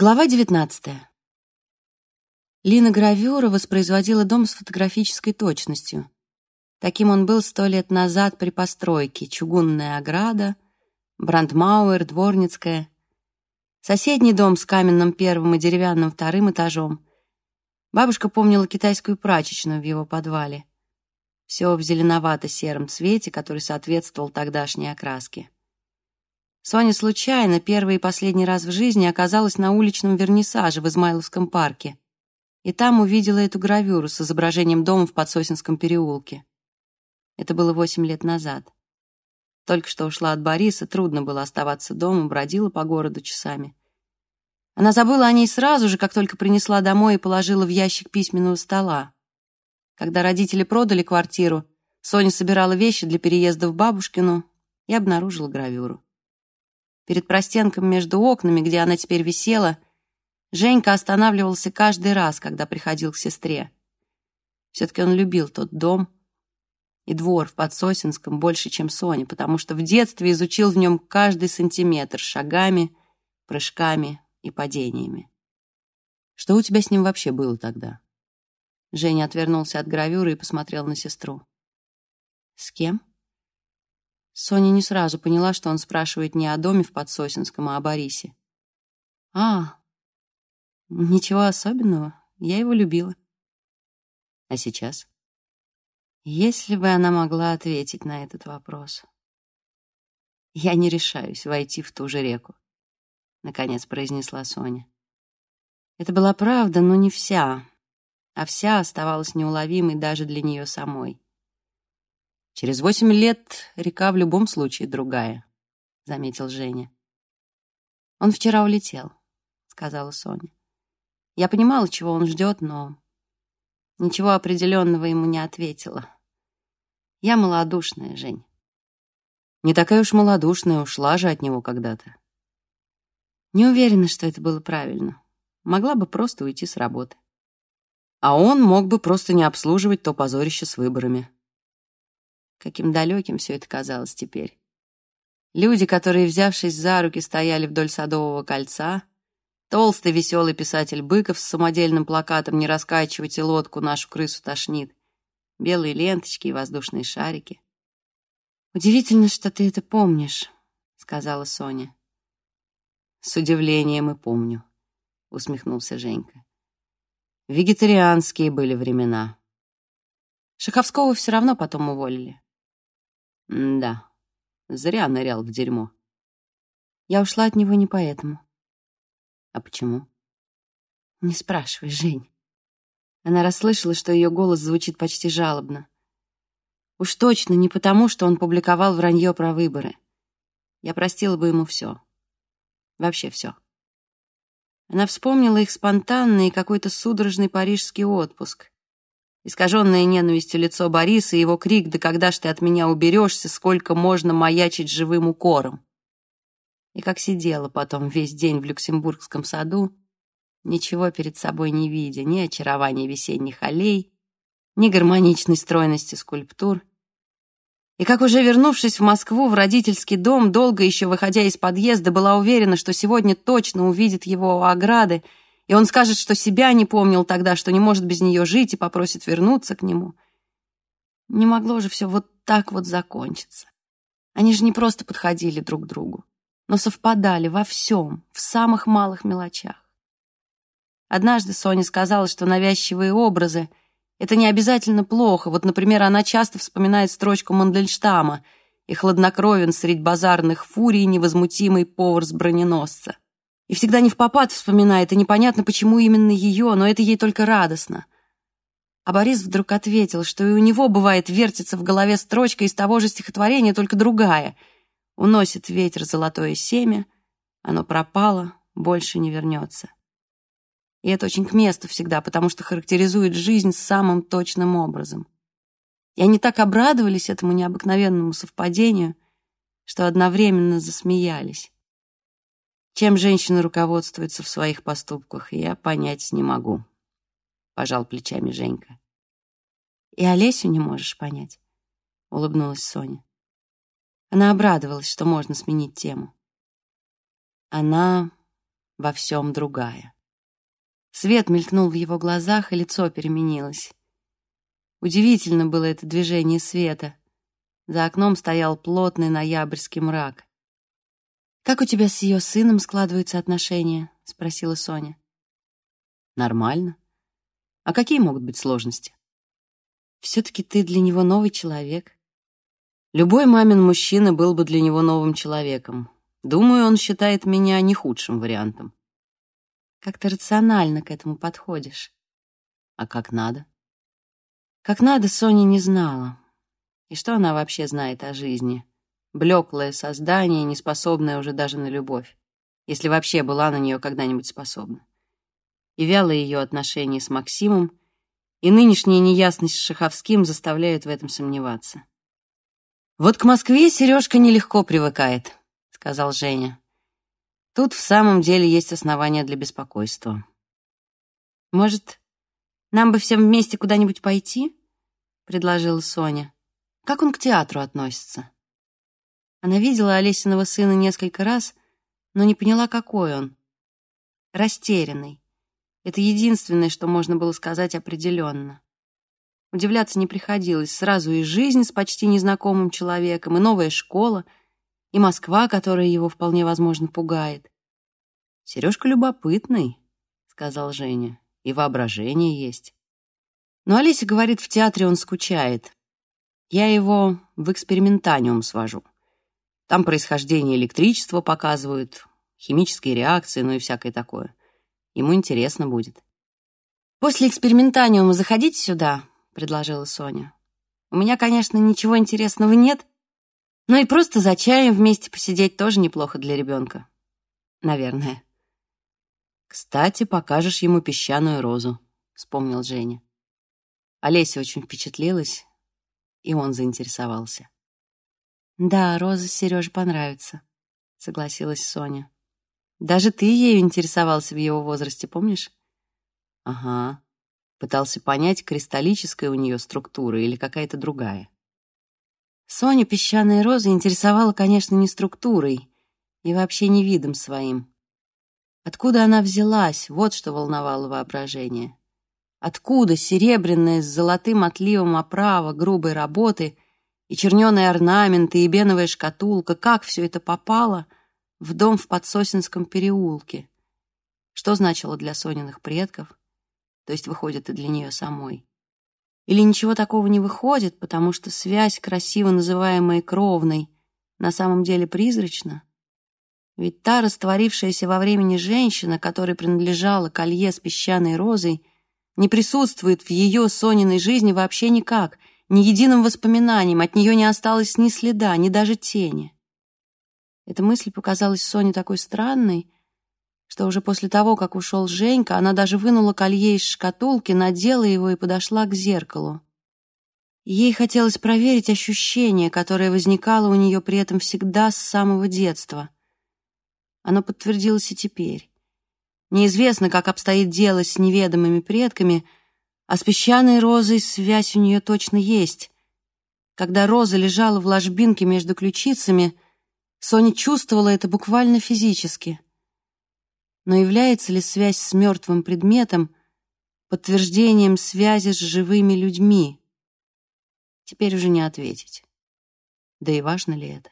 Глава 19. Лина Гравюра воспроизводила дом с фотографической точностью. Таким он был сто лет назад при постройке. Чугунная ограда, брандмауэр, дворницкая. Соседний дом с каменным первым и деревянным вторым этажом. Бабушка помнила китайскую прачечную в его подвале. Все в зеленовато-сером цвете, который соответствовал тогдашней окраске. Соня случайно первый и последний раз в жизни оказалась на уличном вернисаже в Измайловском парке. И там увидела эту гравюру с изображением дома в Подсосинском переулке. Это было восемь лет назад. Только что ушла от Бориса, трудно было оставаться дома, бродила по городу часами. Она забыла о ней сразу же, как только принесла домой и положила в ящик письменного стола. Когда родители продали квартиру, Соня собирала вещи для переезда в бабушкину и обнаружила гравюру. Перед простенком между окнами, где она теперь висела, Женька останавливался каждый раз, когда приходил к сестре. Все-таки он любил тот дом и двор в Подсосинском больше, чем Соня, потому что в детстве изучил в нем каждый сантиметр шагами, прыжками и падениями. Что у тебя с ним вообще было тогда? Женя отвернулся от гравюры и посмотрел на сестру. С кем? Соня не сразу поняла, что он спрашивает не о доме в Подсосинском, а о Борисе. «А, ничего особенного. Я его любила». «А сейчас?» Если бы она могла ответить на этот вопрос. «Я не решаюсь войти в ту же реку», — наконец произнесла Соня. Это была правда, но не вся, а вся оставалась неуловимой даже для нее самой. Через восемь лет река в любом случае другая, заметил Женя. Он вчера улетел, сказала Соня. Я понимала, чего он ждет, но ничего определенного ему не ответила. Я малодушная, Жень. Не такая уж малодушная, ушла же от него когда-то. Не уверена, что это было правильно. Могла бы просто уйти с работы. А он мог бы просто не обслуживать то позорище с выборами. Каким далеким все это казалось теперь. Люди, которые, взявшись за руки, стояли вдоль Садового кольца, толстый веселый писатель Быков с самодельным плакатом «Не раскачивайте лодку, нашу крысу тошнит», белые ленточки и воздушные шарики. «Удивительно, что ты это помнишь», — сказала Соня. «С удивлением и помню», — усмехнулся Женька. «Вегетарианские были времена». Шаховского все равно потом уволили. Да, зря нырял в дерьмо. Я ушла от него не поэтому. А почему? Не спрашивай, Жень. Она расслышала, что ее голос звучит почти жалобно. Уж точно не потому, что он публиковал вранье про выборы. Я простила бы ему все. Вообще все. Она вспомнила их спонтанный и какой-то судорожный парижский отпуск. Искаженное ненавистью лицо Бориса и его крик «Да когда ж ты от меня уберешься? Сколько можно маячить живым укором?» И как сидела потом весь день в Люксембургском саду, ничего перед собой не видя, ни очарования весенних аллей, ни гармоничной стройности скульптур. И как уже вернувшись в Москву в родительский дом, долго еще выходя из подъезда, была уверена, что сегодня точно увидит его у ограды, и он скажет, что себя не помнил тогда, что не может без нее жить и попросит вернуться к нему. Не могло же все вот так вот закончиться. Они же не просто подходили друг к другу, но совпадали во всем, в самых малых мелочах. Однажды Соня сказала, что навязчивые образы — это не обязательно плохо. Вот, например, она часто вспоминает строчку Мандельштама и хладнокровен средь базарных фурий невозмутимый повар с броненосца. И всегда не в попад вспоминает, и непонятно, почему именно ее, но это ей только радостно. А Борис вдруг ответил, что и у него, бывает, вертится в голове строчка из того же стихотворения, только другая. Уносит ветер золотое семя, оно пропало, больше не вернется. И это очень к месту всегда, потому что характеризует жизнь самым точным образом. И они так обрадовались этому необыкновенному совпадению, что одновременно засмеялись. Чем женщины руководствуются в своих поступках, я понять не могу. Пожал плечами Женька. И Олесю не можешь понять, улыбнулась Соня. Она обрадовалась, что можно сменить тему. Она во всем другая. Свет мелькнул в его глазах, и лицо переменилось. Удивительно было это движение света. За окном стоял плотный ноябрьский мрак. «Как у тебя с ее сыном складываются отношения?» — спросила Соня. «Нормально. А какие могут быть сложности?» «Все-таки ты для него новый человек». Любой мамин мужчина был бы для него новым человеком. Думаю, он считает меня не худшим вариантом. Как ты рационально к этому подходишь. А как надо? Как надо, Соня не знала. И что она вообще знает о жизни? Блеклое создание, не способное уже даже на любовь, если вообще была на нее когда-нибудь способна. И вяло ее отношения с Максимом, и нынешняя неясность с Шаховским заставляют в этом сомневаться. «Вот к Москве Сережка нелегко привыкает», — сказал Женя. «Тут в самом деле есть основания для беспокойства». «Может, нам бы всем вместе куда-нибудь пойти?» — предложила Соня. «Как он к театру относится?» Она видела Олесиного сына несколько раз, но не поняла, какой он. Растерянный. Это единственное, что можно было сказать определенно. Удивляться не приходилось. Сразу и жизнь с почти незнакомым человеком, и новая школа, и Москва, которая его вполне возможно пугает. «Сережка любопытный», — сказал Женя, — «и воображение есть». Но Олеся говорит, в театре он скучает. Я его в экспериментаниум свожу. Там происхождение электричества показывают, химические реакции, ну и всякое такое. Ему интересно будет. «После экспериментаниума заходите сюда», — предложила Соня. «У меня, конечно, ничего интересного нет, но и просто за чаем вместе посидеть тоже неплохо для ребенка. Наверное». «Кстати, покажешь ему песчаную розу», — вспомнил Женя. Олеся очень впечатлилась, и он заинтересовался. «Да, Роза Сереже понравится», — согласилась Соня. «Даже ты ею интересовался в его возрасте, помнишь?» «Ага». Пытался понять, кристаллическая у нее структура или какая-то другая. Соню песчаная роза интересовала, конечно, не структурой и вообще не видом своим. Откуда она взялась, вот что волновало воображение. Откуда серебряная с золотым отливом оправа грубой работы — и черненые орнаменты, и беновая шкатулка, как все это попало в дом в Подсосинском переулке. Что значило для Сониных предков, то есть выходит и для нее самой. Или ничего такого не выходит, потому что связь, красиво называемая кровной, на самом деле призрачна? Ведь та растворившаяся во времени женщина, которой принадлежала колье с песчаной розой, не присутствует в ее Сониной жизни вообще никак — ни единым воспоминанием, от нее не осталось ни следа, ни даже тени. Эта мысль показалась Соне такой странной, что уже после того, как ушел Женька, она даже вынула колье из шкатулки, надела его и подошла к зеркалу. Ей хотелось проверить ощущение, которое возникало у нее при этом всегда с самого детства. Оно подтвердилось и теперь. Неизвестно, как обстоит дело с неведомыми предками — а с песчаной розой связь у нее точно есть. Когда роза лежала в ложбинке между ключицами, Соня чувствовала это буквально физически. Но является ли связь с мертвым предметом подтверждением связи с живыми людьми? Теперь уже не ответить. Да и важно ли это?